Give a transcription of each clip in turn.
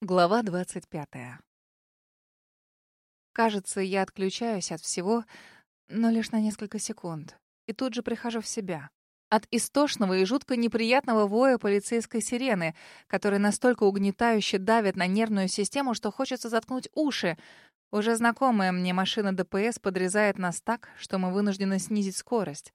Глава 25. Кажется, я отключаюсь от всего, но лишь на несколько секунд. И тут же прихожу в себя. От истошного и жутко неприятного воя полицейской сирены, который настолько угнетающе давит на нервную систему, что хочется заткнуть уши. Уже знакомая мне машина ДПС подрезает нас так, что мы вынуждены снизить скорость.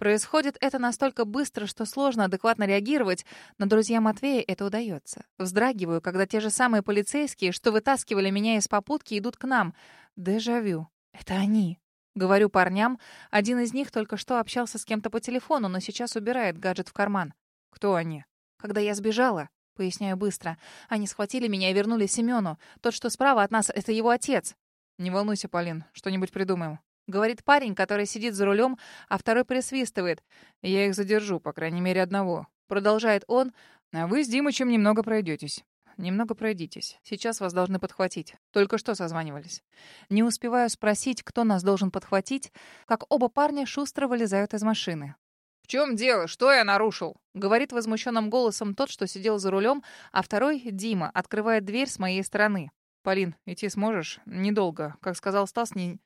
Происходит это настолько быстро, что сложно адекватно реагировать, но друзьям Матвея это удается. Вздрагиваю, когда те же самые полицейские, что вытаскивали меня из попутки, идут к нам. Дежавю. Это они. Говорю парням, один из них только что общался с кем-то по телефону, но сейчас убирает гаджет в карман. Кто они? Когда я сбежала, поясняю быстро, они схватили меня и вернули Семену. Тот, что справа от нас, это его отец. Не волнуйся, Полин, что-нибудь придумаем. Говорит парень, который сидит за рулем, а второй присвистывает. «Я их задержу, по крайней мере, одного». Продолжает он. «А вы с Димычем немного пройдетесь». «Немного пройдитесь. Сейчас вас должны подхватить. Только что созванивались». Не успеваю спросить, кто нас должен подхватить, как оба парня шустро вылезают из машины. «В чем дело? Что я нарушил?» Говорит возмущенным голосом тот, что сидел за рулем, а второй, Дима, открывает дверь с моей стороны. «Полин, идти сможешь? Недолго. Как сказал Стас, не...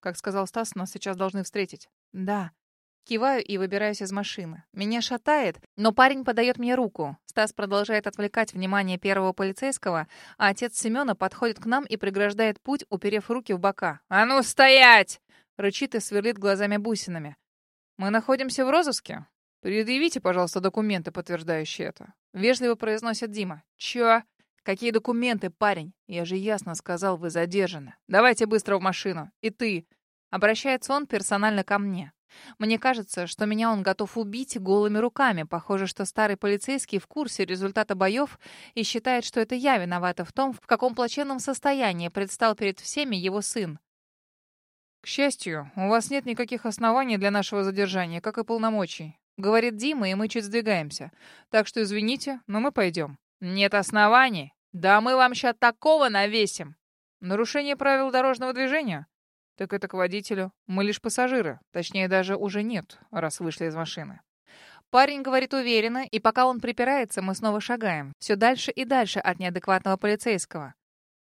Как сказал Стас, нас сейчас должны встретить. Да. Киваю и выбираюсь из машины. Меня шатает, но парень подает мне руку. Стас продолжает отвлекать внимание первого полицейского, а отец Семена подходит к нам и преграждает путь, уперев руки в бока. «А ну, стоять!» — рычит и сверлит глазами бусинами. «Мы находимся в розыске? Предъявите, пожалуйста, документы, подтверждающие это». Вежливо произносит Дима. «Чё?» «Какие документы, парень? Я же ясно сказал, вы задержаны. Давайте быстро в машину. И ты!» Обращается он персонально ко мне. Мне кажется, что меня он готов убить голыми руками. Похоже, что старый полицейский в курсе результата боев и считает, что это я виновата в том, в каком плачевном состоянии предстал перед всеми его сын. «К счастью, у вас нет никаких оснований для нашего задержания, как и полномочий», — говорит Дима, и мы чуть сдвигаемся. «Так что извините, но мы пойдем». «Нет оснований? Да мы вам сейчас такого навесим!» «Нарушение правил дорожного движения?» «Так это к водителю. Мы лишь пассажиры. Точнее, даже уже нет, раз вышли из машины». Парень говорит уверенно, и пока он припирается, мы снова шагаем. Все дальше и дальше от неадекватного полицейского.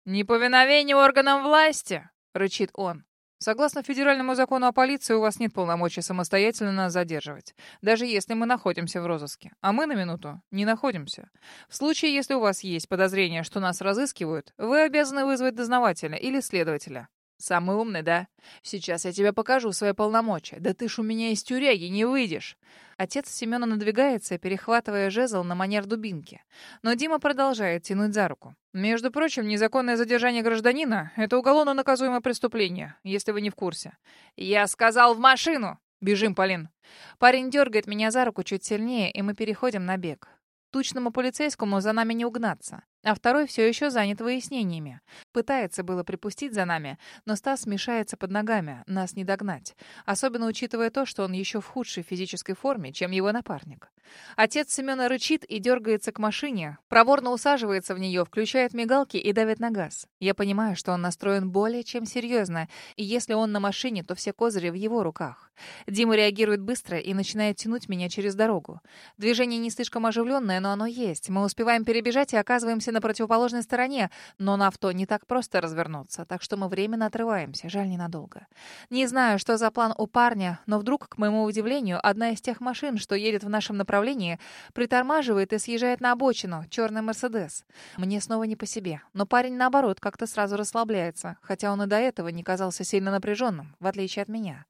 «Неповиновение органам власти!» — рычит он. Согласно федеральному закону о полиции, у вас нет полномочий самостоятельно нас задерживать, даже если мы находимся в розыске. А мы на минуту не находимся. В случае, если у вас есть подозрение, что нас разыскивают, вы обязаны вызвать дознавателя или следователя. Самый умный, да? Сейчас я тебе покажу свои полномочия. Да ты ж у меня из тюряги не выйдешь. Отец Семена надвигается, перехватывая жезл на манер дубинки. Но Дима продолжает тянуть за руку. Между прочим, незаконное задержание гражданина — это уголовно наказуемое преступление, если вы не в курсе. Я сказал в машину! Бежим, Полин. Парень дергает меня за руку чуть сильнее, и мы переходим на бег. Тучному полицейскому за нами не угнаться а второй все еще занят выяснениями. Пытается было припустить за нами, но Стас мешается под ногами, нас не догнать. Особенно учитывая то, что он еще в худшей физической форме, чем его напарник. Отец Семена рычит и дергается к машине, проворно усаживается в нее, включает мигалки и давит на газ. Я понимаю, что он настроен более чем серьезно, и если он на машине, то все козыри в его руках. Дима реагирует быстро и начинает тянуть меня через дорогу. Движение не слишком оживленное, но оно есть. Мы успеваем перебежать и оказываемся на противоположной стороне, но на авто не так просто развернуться, так что мы временно отрываемся, жаль, ненадолго. Не знаю, что за план у парня, но вдруг, к моему удивлению, одна из тех машин, что едет в нашем направлении, притормаживает и съезжает на обочину, черный Мерседес. Мне снова не по себе, но парень, наоборот, как-то сразу расслабляется, хотя он и до этого не казался сильно напряженным, в отличие от меня.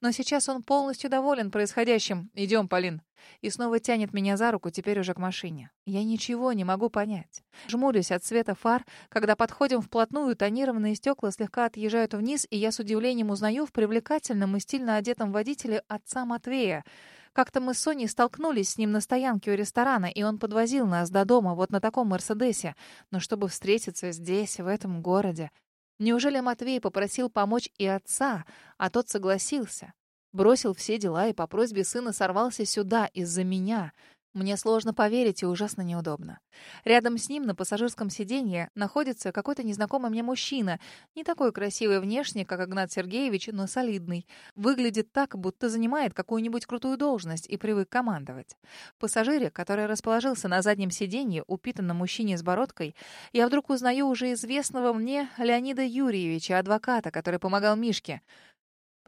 Но сейчас он полностью доволен происходящим. «Идем, Полин». И снова тянет меня за руку, теперь уже к машине. Я ничего не могу понять. Жмурюсь от света фар. Когда подходим вплотную, тонированные стекла слегка отъезжают вниз, и я с удивлением узнаю в привлекательном и стильно одетом водителе отца Матвея. Как-то мы с Соней столкнулись с ним на стоянке у ресторана, и он подвозил нас до дома вот на таком Мерседесе. Но чтобы встретиться здесь, в этом городе... Неужели Матвей попросил помочь и отца, а тот согласился? Бросил все дела и по просьбе сына сорвался сюда из-за меня. Мне сложно поверить и ужасно неудобно. Рядом с ним на пассажирском сиденье находится какой-то незнакомый мне мужчина, не такой красивый внешне, как Игнат Сергеевич, но солидный. Выглядит так, будто занимает какую-нибудь крутую должность и привык командовать. В пассажире, который расположился на заднем сиденье, упитанном мужчине с бородкой, я вдруг узнаю уже известного мне Леонида Юрьевича, адвоката, который помогал Мишке.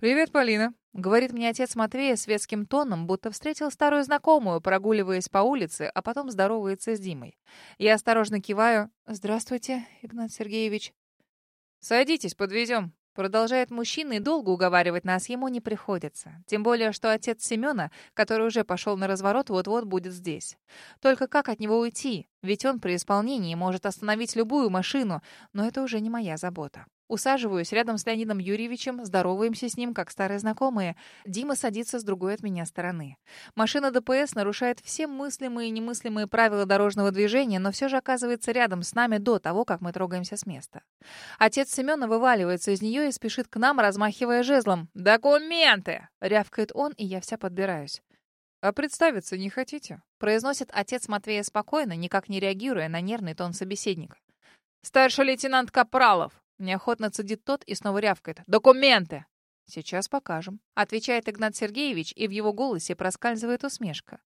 «Привет, Полина», — говорит мне отец Матвея светским тоном, будто встретил старую знакомую, прогуливаясь по улице, а потом здоровается с Димой. Я осторожно киваю. «Здравствуйте, Игнат Сергеевич». «Садитесь, подвезем», Продолжает мужчина, и долго уговаривать нас ему не приходится. Тем более, что отец Семена, который уже пошел на разворот, вот-вот будет здесь. Только как от него уйти? Ведь он при исполнении может остановить любую машину, но это уже не моя забота. Усаживаюсь рядом с Леонидом Юрьевичем, здороваемся с ним, как старые знакомые. Дима садится с другой от меня стороны. Машина ДПС нарушает все мыслимые и немыслимые правила дорожного движения, но все же оказывается рядом с нами до того, как мы трогаемся с места. Отец Семена вываливается из нее и спешит к нам, размахивая жезлом. «Документы!» — рявкает он, и я вся подбираюсь. «А представиться не хотите?» — произносит отец Матвея спокойно, никак не реагируя на нервный тон собеседника. «Старший лейтенант Капралов!» Неохотно цедит тот и снова рявкает. «Документы!» «Сейчас покажем», — отвечает Игнат Сергеевич, и в его голосе проскальзывает усмешка.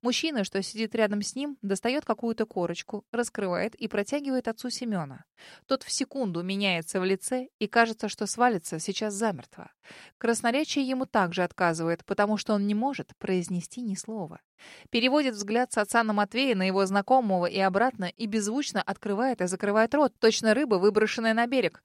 Мужчина, что сидит рядом с ним, достает какую-то корочку, раскрывает и протягивает отцу Семена. Тот в секунду меняется в лице и кажется, что свалится сейчас замертво. Красноречие ему также отказывает, потому что он не может произнести ни слова. Переводит взгляд с отца на Матвея на его знакомого и обратно, и беззвучно открывает и закрывает рот, точно рыба, выброшенная на берег.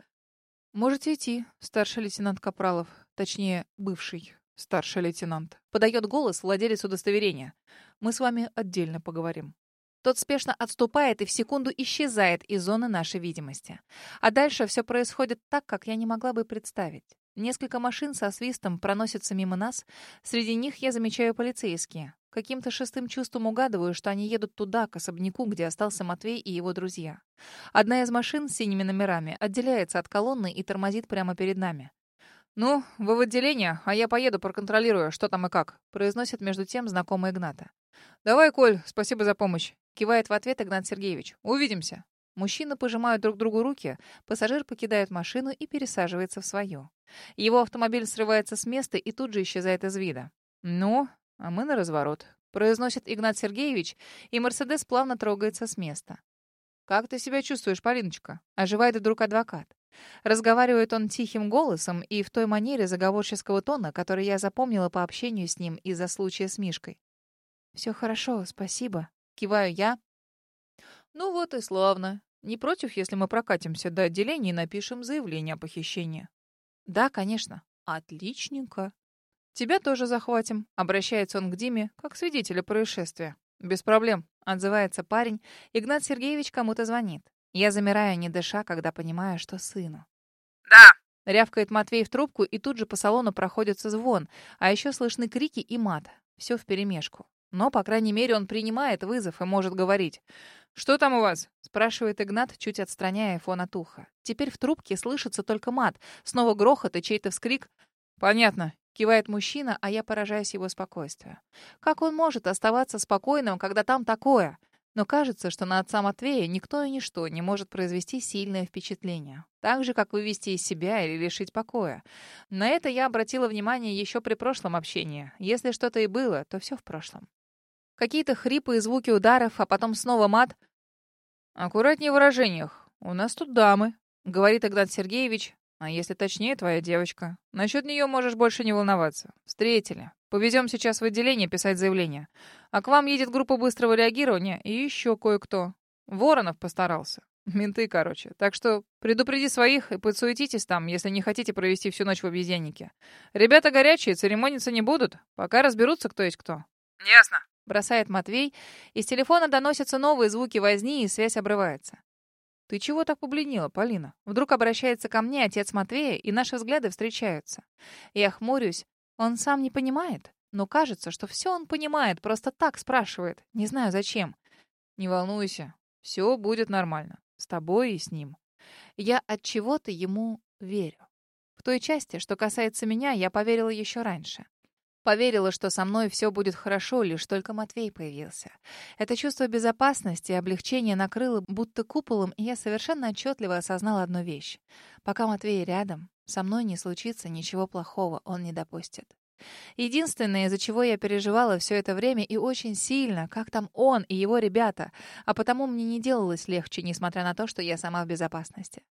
«Можете идти, старший лейтенант Капралов. Точнее, бывший старший лейтенант». Подает голос владелец удостоверения. «Мы с вами отдельно поговорим». Тот спешно отступает и в секунду исчезает из зоны нашей видимости. А дальше все происходит так, как я не могла бы представить. Несколько машин со свистом проносятся мимо нас. Среди них я замечаю полицейские. Каким-то шестым чувством угадываю, что они едут туда, к особняку, где остался Матвей и его друзья. Одна из машин с синими номерами отделяется от колонны и тормозит прямо перед нами. «Ну, вы в отделение, а я поеду проконтролирую, что там и как», произносит между тем знакомый Игната. «Давай, Коль, спасибо за помощь», кивает в ответ Игнат Сергеевич. «Увидимся». Мужчины пожимают друг другу руки, пассажир покидает машину и пересаживается в свою. Его автомобиль срывается с места и тут же исчезает из вида. «Ну, а мы на разворот», — произносит Игнат Сергеевич, и Мерседес плавно трогается с места. «Как ты себя чувствуешь, Полиночка?» — оживает вдруг адвокат. Разговаривает он тихим голосом и в той манере заговорческого тона, который я запомнила по общению с ним из-за случая с Мишкой. «Все хорошо, спасибо», — киваю я. «Ну вот и славно. Не против, если мы прокатимся до отделения и напишем заявление о похищении?» «Да, конечно». «Отличненько», «Тебя тоже захватим», — обращается он к Диме, как свидетеля происшествия. «Без проблем», — отзывается парень. Игнат Сергеевич кому-то звонит. Я замираю, не дыша, когда понимаю, что сыну. «Да!» — рявкает Матвей в трубку, и тут же по салону проходится звон, а еще слышны крики и мат. Все вперемешку. Но, по крайней мере, он принимает вызов и может говорить. «Что там у вас?» — спрашивает Игнат, чуть отстраняя фон от уха. Теперь в трубке слышится только мат. Снова грохот и чей-то вскрик. «Понятно. Кивает мужчина, а я поражаюсь его спокойствию. Как он может оставаться спокойным, когда там такое? Но кажется, что на отца Матвея никто и ничто не может произвести сильное впечатление. Так же, как вывести из себя или лишить покоя. На это я обратила внимание еще при прошлом общении. Если что-то и было, то все в прошлом. Какие-то хрипы и звуки ударов, а потом снова мат. «Аккуратнее в выражениях. У нас тут дамы», — говорит Игнат Сергеевич, а если точнее, твоя девочка. Насчет нее можешь больше не волноваться. Встретили. Повезем сейчас в отделение писать заявление. А к вам едет группа быстрого реагирования и еще кое-кто. Воронов постарался. Менты, короче. Так что предупреди своих и подсуетитесь там, если не хотите провести всю ночь в обезьяннике. Ребята горячие, церемониться не будут. Пока разберутся, кто есть кто. Ясно. Бросает Матвей. Из телефона доносятся новые звуки возни, и связь обрывается. «Ты чего так побледнела, Полина?» Вдруг обращается ко мне отец Матвея, и наши взгляды встречаются. Я хмурюсь. Он сам не понимает, но кажется, что все он понимает, просто так спрашивает. Не знаю, зачем. «Не волнуйся, все будет нормально. С тобой и с ним». Я от чего то ему верю. В той части, что касается меня, я поверила еще раньше. Поверила, что со мной все будет хорошо, лишь только Матвей появился. Это чувство безопасности и облегчения накрыло будто куполом, и я совершенно отчетливо осознала одну вещь. Пока Матвей рядом, со мной не случится ничего плохого, он не допустит. Единственное, из-за чего я переживала все это время и очень сильно, как там он и его ребята, а потому мне не делалось легче, несмотря на то, что я сама в безопасности.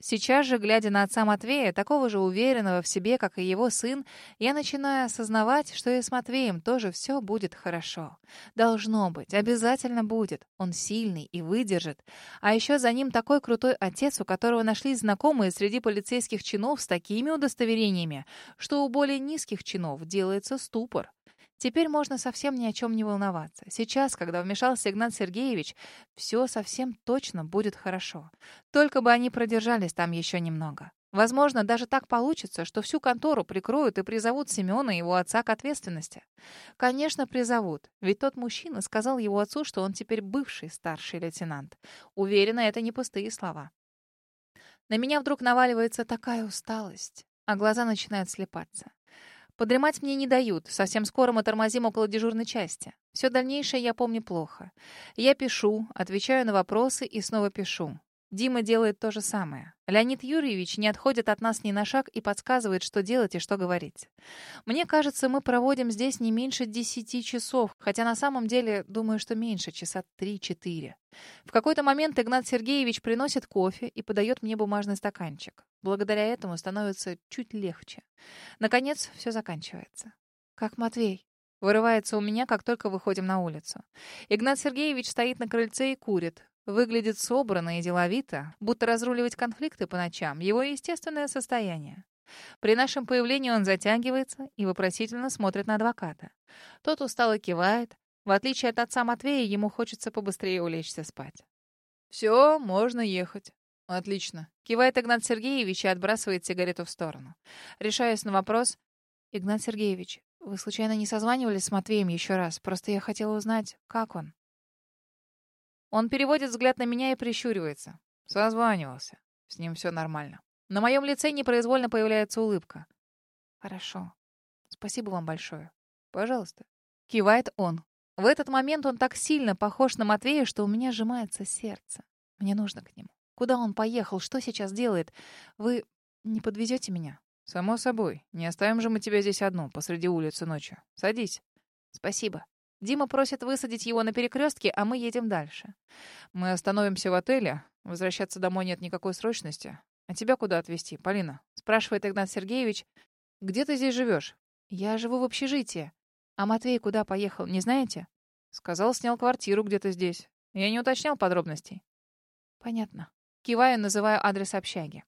Сейчас же, глядя на отца Матвея, такого же уверенного в себе, как и его сын, я начинаю осознавать, что и с Матвеем тоже все будет хорошо. Должно быть, обязательно будет. Он сильный и выдержит. А еще за ним такой крутой отец, у которого нашлись знакомые среди полицейских чинов с такими удостоверениями, что у более низких чинов делается ступор. Теперь можно совсем ни о чем не волноваться. Сейчас, когда вмешался Игнат Сергеевич, все совсем точно будет хорошо. Только бы они продержались там еще немного. Возможно, даже так получится, что всю контору прикроют и призовут Семена и его отца к ответственности. Конечно, призовут, ведь тот мужчина сказал его отцу, что он теперь бывший старший лейтенант. Уверена, это не пустые слова. На меня вдруг наваливается такая усталость, а глаза начинают слепаться. Подремать мне не дают. Совсем скоро мы тормозим около дежурной части. Все дальнейшее я помню плохо. Я пишу, отвечаю на вопросы и снова пишу. Дима делает то же самое. Леонид Юрьевич не отходит от нас ни на шаг и подсказывает, что делать и что говорить. Мне кажется, мы проводим здесь не меньше десяти часов, хотя на самом деле думаю, что меньше, часа три-четыре. В какой-то момент Игнат Сергеевич приносит кофе и подает мне бумажный стаканчик. Благодаря этому становится чуть легче. Наконец, все заканчивается. «Как Матвей?» Вырывается у меня, как только выходим на улицу. Игнат Сергеевич стоит на крыльце и курит. Выглядит собранно и деловито, будто разруливать конфликты по ночам — его естественное состояние. При нашем появлении он затягивается и вопросительно смотрит на адвоката. Тот устало кивает. В отличие от отца Матвея, ему хочется побыстрее улечься спать. «Все, можно ехать». «Отлично». Кивает Игнат Сергеевич и отбрасывает сигарету в сторону. Решаясь на вопрос. «Игнат Сергеевич, вы случайно не созванивались с Матвеем еще раз? Просто я хотела узнать, как он?» Он переводит взгляд на меня и прищуривается. Созванивался. С ним все нормально. На моем лице непроизвольно появляется улыбка. Хорошо. Спасибо вам большое. Пожалуйста. Кивает он. В этот момент он так сильно похож на Матвея, что у меня сжимается сердце. Мне нужно к нему. Куда он поехал? Что сейчас делает? Вы не подвезете меня? Само собой. Не оставим же мы тебя здесь одну, посреди улицы ночью. Садись. Спасибо. Дима просит высадить его на перекрестке, а мы едем дальше. Мы остановимся в отеле. Возвращаться домой нет никакой срочности. А тебя куда отвезти, Полина? Спрашивает Игнат Сергеевич. Где ты здесь живешь? Я живу в общежитии. А Матвей куда поехал, не знаете? Сказал, снял квартиру где-то здесь. Я не уточнял подробностей. Понятно. Киваю, называю адрес общаги.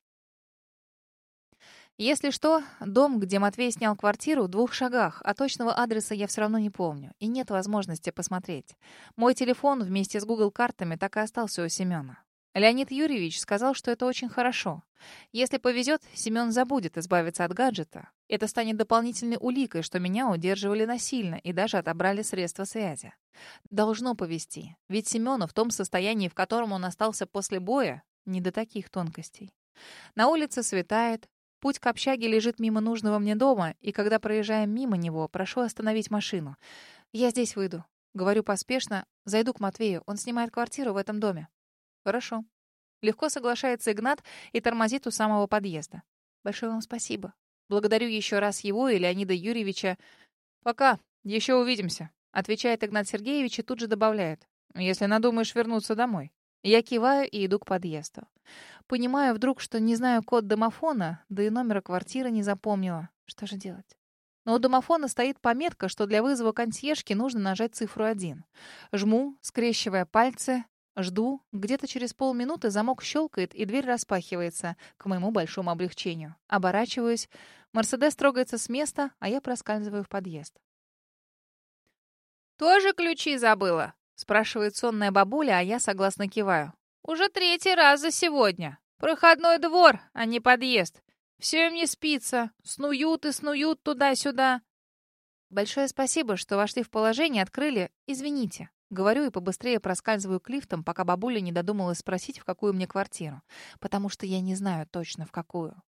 Если что, дом, где Матвей снял квартиру, в двух шагах, а точного адреса я все равно не помню, и нет возможности посмотреть. Мой телефон вместе с Google-картами так и остался у Семена. Леонид Юрьевич сказал, что это очень хорошо. Если повезет, Семен забудет избавиться от гаджета. Это станет дополнительной уликой, что меня удерживали насильно и даже отобрали средства связи. Должно повезти, ведь Семену в том состоянии, в котором он остался после боя, не до таких тонкостей. На улице светает, Путь к общаге лежит мимо нужного мне дома, и когда проезжаем мимо него, прошу остановить машину. Я здесь выйду. Говорю поспешно, зайду к Матвею, он снимает квартиру в этом доме. Хорошо. Легко соглашается Игнат и тормозит у самого подъезда. Большое вам спасибо. Благодарю еще раз его и Леонида Юрьевича. Пока, еще увидимся, отвечает Игнат Сергеевич и тут же добавляет. Если надумаешь вернуться домой. Я киваю и иду к подъезду. Понимаю вдруг, что не знаю код домофона, да и номера квартиры не запомнила. Что же делать? Но у домофона стоит пометка, что для вызова консьержки нужно нажать цифру 1. Жму, скрещивая пальцы, жду. Где-то через полминуты замок щелкает, и дверь распахивается, к моему большому облегчению. Оборачиваюсь. Мерседес трогается с места, а я проскальзываю в подъезд. «Тоже ключи забыла?» Спрашивает сонная бабуля, а я согласно киваю. «Уже третий раз за сегодня. Проходной двор, а не подъезд. Все им не спится. Снуют и снуют туда-сюда». «Большое спасибо, что вошли в положение, открыли. Извините». Говорю и побыстрее проскальзываю к лифтам, пока бабуля не додумалась спросить, в какую мне квартиру. Потому что я не знаю точно, в какую.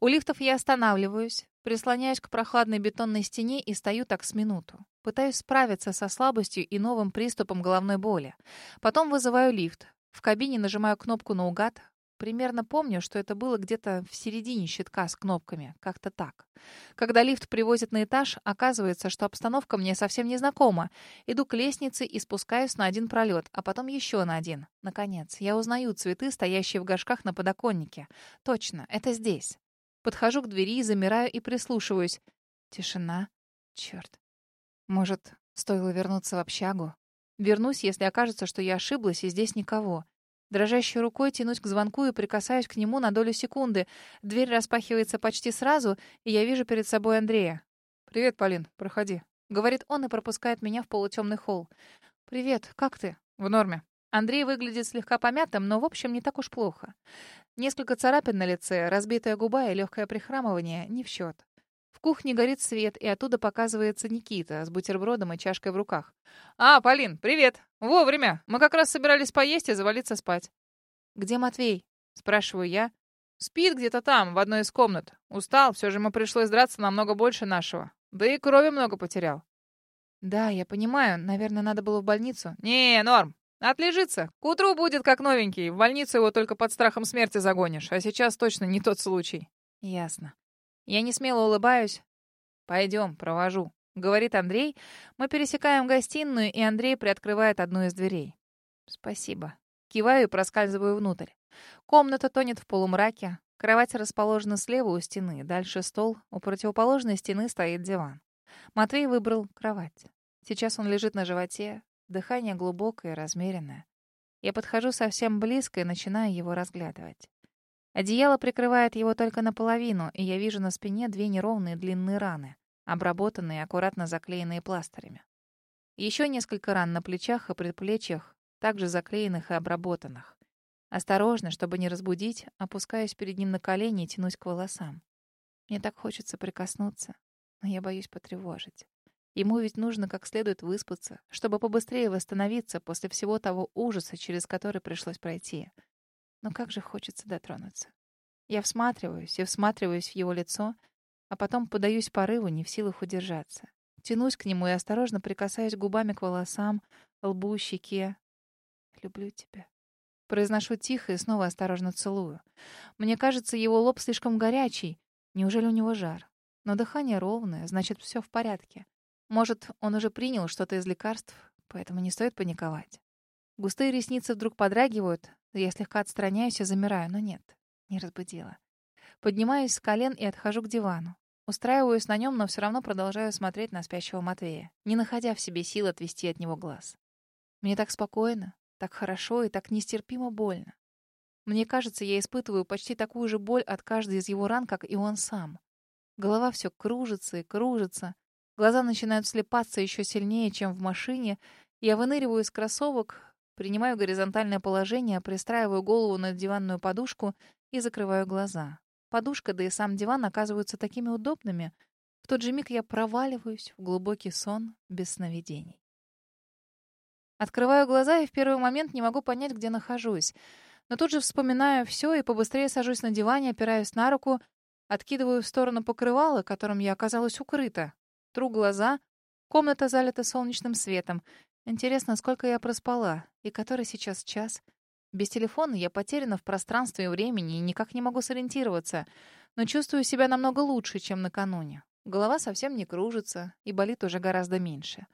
У лифтов я останавливаюсь, прислоняюсь к прохладной бетонной стене и стою так с минуту. Пытаюсь справиться со слабостью и новым приступом головной боли. Потом вызываю лифт. В кабине нажимаю кнопку наугад, Примерно помню, что это было где-то в середине щитка с кнопками. Как-то так. Когда лифт привозит на этаж, оказывается, что обстановка мне совсем не знакома. Иду к лестнице и спускаюсь на один пролет, а потом еще на один. Наконец, я узнаю цветы, стоящие в горшках на подоконнике. Точно, это здесь. Подхожу к двери, замираю и прислушиваюсь. Тишина. Черт. Может, стоило вернуться в общагу? Вернусь, если окажется, что я ошиблась, и здесь никого. Дрожащей рукой тянусь к звонку и прикасаюсь к нему на долю секунды. Дверь распахивается почти сразу, и я вижу перед собой Андрея. «Привет, Полин, проходи», — говорит он и пропускает меня в полутемный холл. «Привет, как ты?» «В норме». Андрей выглядит слегка помятым, но, в общем, не так уж плохо. Несколько царапин на лице, разбитая губа и легкое прихрамывание — не в счет. Кухне горит свет, и оттуда показывается Никита с бутербродом и чашкой в руках. «А, Полин, привет! Вовремя! Мы как раз собирались поесть и завалиться спать». «Где Матвей?» — спрашиваю я. «Спит где-то там, в одной из комнат. Устал, все же ему пришлось драться намного больше нашего. Да и крови много потерял». «Да, я понимаю. Наверное, надо было в больницу». «Не, норм. Отлежится. К утру будет как новенький. В больницу его только под страхом смерти загонишь. А сейчас точно не тот случай». «Ясно». Я не смело улыбаюсь. «Пойдем, провожу», — говорит Андрей. Мы пересекаем гостиную, и Андрей приоткрывает одну из дверей. «Спасибо». Киваю и проскальзываю внутрь. Комната тонет в полумраке. Кровать расположена слева у стены. Дальше стол. У противоположной стены стоит диван. Матвей выбрал кровать. Сейчас он лежит на животе. Дыхание глубокое и размеренное. Я подхожу совсем близко и начинаю его разглядывать. Одеяло прикрывает его только наполовину, и я вижу на спине две неровные длинные раны, обработанные и аккуратно заклеенные пластырями. Еще несколько ран на плечах и предплечьях, также заклеенных и обработанных. Осторожно, чтобы не разбудить, опускаюсь перед ним на колени и тянусь к волосам. Мне так хочется прикоснуться, но я боюсь потревожить. Ему ведь нужно как следует выспаться, чтобы побыстрее восстановиться после всего того ужаса, через который пришлось пройти. Но как же хочется дотронуться. Я всматриваюсь и всматриваюсь в его лицо, а потом подаюсь порыву, не в силах удержаться. Тянусь к нему и осторожно прикасаюсь губами к волосам, лбу, щеке. «Люблю тебя». Произношу тихо и снова осторожно целую. Мне кажется, его лоб слишком горячий. Неужели у него жар? Но дыхание ровное, значит, все в порядке. Может, он уже принял что-то из лекарств, поэтому не стоит паниковать. Густые ресницы вдруг подрагивают, я слегка отстраняюсь и замираю, но нет, не разбудила. Поднимаюсь с колен и отхожу к дивану. Устраиваюсь на нем, но все равно продолжаю смотреть на спящего Матвея, не находя в себе сил отвести от него глаз. Мне так спокойно, так хорошо и так нестерпимо больно. Мне кажется, я испытываю почти такую же боль от каждой из его ран, как и он сам. Голова все кружится и кружится. Глаза начинают слепаться еще сильнее, чем в машине. Я выныриваю из кроссовок, Принимаю горизонтальное положение, пристраиваю голову на диванную подушку и закрываю глаза. Подушка, да и сам диван оказываются такими удобными. В тот же миг я проваливаюсь в глубокий сон без сновидений. Открываю глаза и в первый момент не могу понять, где нахожусь. Но тут же вспоминаю все и побыстрее сажусь на диване, опираюсь на руку, откидываю в сторону покрывала, которым я оказалась укрыта. Тру глаза. Комната залита солнечным светом. Интересно, сколько я проспала и который сейчас час. Без телефона я потеряна в пространстве и времени и никак не могу сориентироваться, но чувствую себя намного лучше, чем накануне. Голова совсем не кружится и болит уже гораздо меньше.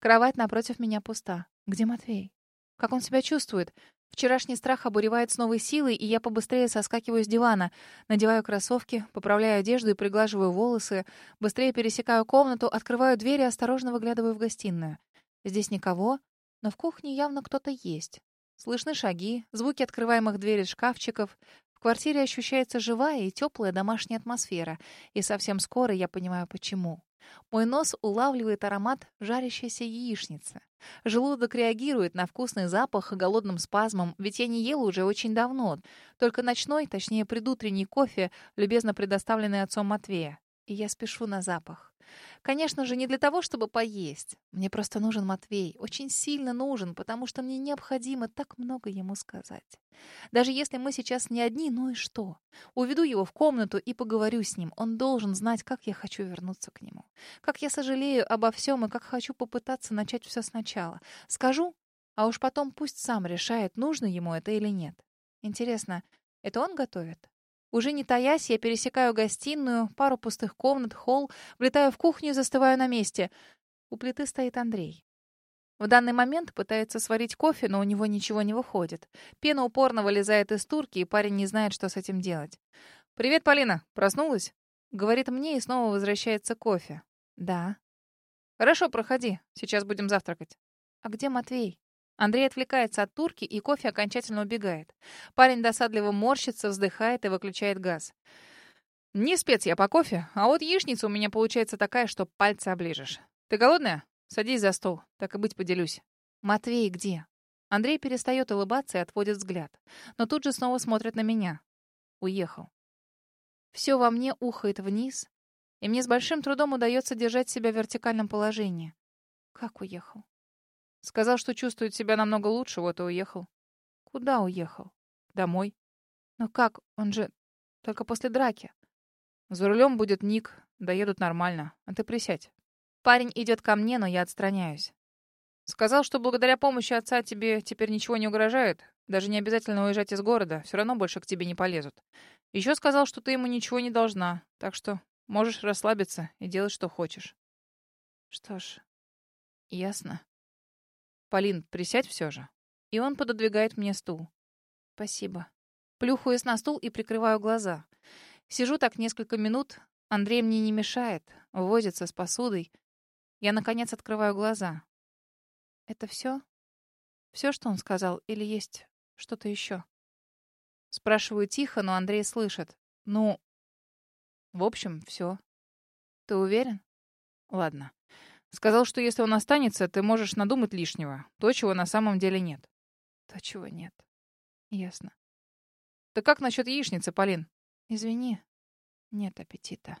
Кровать напротив меня пуста. Где Матвей? Как он себя чувствует? Вчерашний страх обуревает с новой силой, и я побыстрее соскакиваю с дивана, надеваю кроссовки, поправляю одежду и приглаживаю волосы, быстрее пересекаю комнату, открываю дверь и осторожно выглядываю в гостиную. Здесь никого, но в кухне явно кто-то есть. Слышны шаги, звуки открываемых дверей шкафчиков. В квартире ощущается живая и теплая домашняя атмосфера, и совсем скоро я понимаю, почему. Мой нос улавливает аромат жарящейся яичницы. Желудок реагирует на вкусный запах голодным спазмом, ведь я не ела уже очень давно. Только ночной, точнее предутренний кофе, любезно предоставленный отцом Матвея. И я спешу на запах. Конечно же, не для того, чтобы поесть. Мне просто нужен Матвей. Очень сильно нужен, потому что мне необходимо так много ему сказать. Даже если мы сейчас не одни, ну и что? Уведу его в комнату и поговорю с ним. Он должен знать, как я хочу вернуться к нему. Как я сожалею обо всем и как хочу попытаться начать все сначала. Скажу, а уж потом пусть сам решает, нужно ему это или нет. Интересно, это он готовит? Уже не таясь, я пересекаю гостиную, пару пустых комнат, холл, влетаю в кухню и застываю на месте. У плиты стоит Андрей. В данный момент пытается сварить кофе, но у него ничего не выходит. Пена упорно вылезает из турки, и парень не знает, что с этим делать. «Привет, Полина. Проснулась?» Говорит мне, и снова возвращается кофе. «Да». «Хорошо, проходи. Сейчас будем завтракать». «А где Матвей?» Андрей отвлекается от турки, и кофе окончательно убегает. Парень досадливо морщится, вздыхает и выключает газ. «Не спец я по кофе, а вот яичница у меня получается такая, что пальцы оближешь. Ты голодная? Садись за стол, так и быть поделюсь». «Матвей где?» Андрей перестает улыбаться и отводит взгляд, но тут же снова смотрит на меня. Уехал. Все во мне ухает вниз, и мне с большим трудом удается держать себя в вертикальном положении. Как уехал? Сказал, что чувствует себя намного лучше, вот и уехал. Куда уехал? Домой. Но как? Он же только после драки. За рулем будет Ник, доедут нормально. А ты присядь. Парень идет ко мне, но я отстраняюсь. Сказал, что благодаря помощи отца тебе теперь ничего не угрожает. Даже не обязательно уезжать из города, все равно больше к тебе не полезут. Еще сказал, что ты ему ничего не должна, так что можешь расслабиться и делать, что хочешь. Что ж, ясно. Полин, присядь все же. И он пододвигает мне стул. Спасибо. Плюхаюсь на стул и прикрываю глаза. Сижу так несколько минут. Андрей мне не мешает, возится с посудой. Я, наконец, открываю глаза. Это все? Все, что он сказал, или есть что-то еще? Спрашиваю тихо, но Андрей слышит. Ну, в общем, все. Ты уверен? Ладно. Сказал, что если он останется, ты можешь надумать лишнего. То, чего на самом деле нет. То, чего нет. Ясно. Так как насчет яичницы, Полин? Извини, нет аппетита.